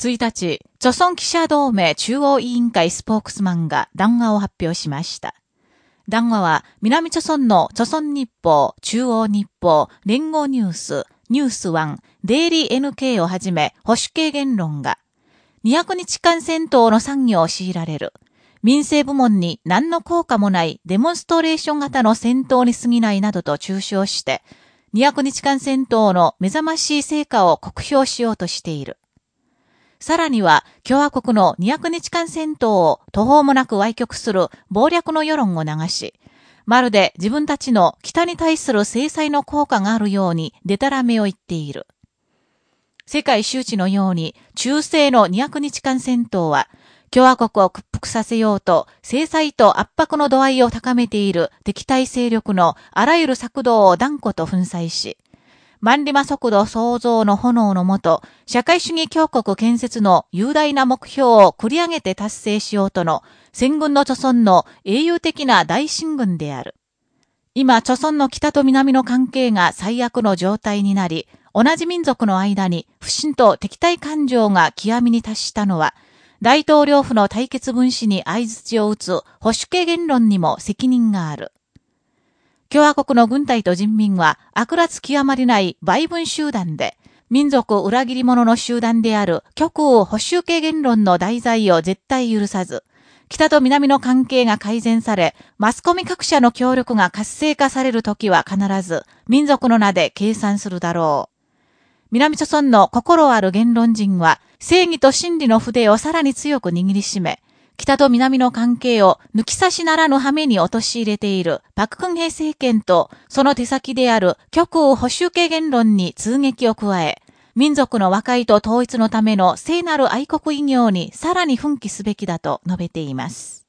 1日、著村記者同盟中央委員会スポークスマンが談話を発表しました。談話は、南朝村の朝村日報、中央日報、連合ニュース、ニュースワン、デイリー NK をはじめ、保守系言論が、200日間戦闘の産業を強いられる。民生部門に何の効果もないデモンストレーション型の戦闘に過ぎないなどと中傷して、200日間戦闘の目覚ましい成果を酷評しようとしている。さらには、共和国の200日間戦闘を途方もなく歪曲する暴略の世論を流し、まるで自分たちの北に対する制裁の効果があるようにデタラメを言っている。世界周知のように中世の200日間戦闘は、共和国を屈服させようと、制裁と圧迫の度合いを高めている敵対勢力のあらゆる策動を断固と粉砕し、万里馬速度創造の炎のもと、社会主義強国建設の雄大な目標を繰り上げて達成しようとの戦軍の著村の英雄的な大進軍である。今、著村の北と南の関係が最悪の状態になり、同じ民族の間に不信と敵対感情が極みに達したのは、大統領府の対決分子に合図を打つ保守系言論にも責任がある。共和国の軍隊と人民は悪辣極まりない売分集団で、民族裏切り者の集団である極右保守系言論の題材を絶対許さず、北と南の関係が改善され、マスコミ各社の協力が活性化されるときは必ず、民族の名で計算するだろう。南朝村の心ある言論人は、正義と真理の筆をさらに強く握りしめ、北と南の関係を抜き差しならぬ羽目に陥れているパククンヘ政権とその手先である極右保守系言論に通撃を加え、民族の和解と統一のための聖なる愛国異業にさらに奮起すべきだと述べています。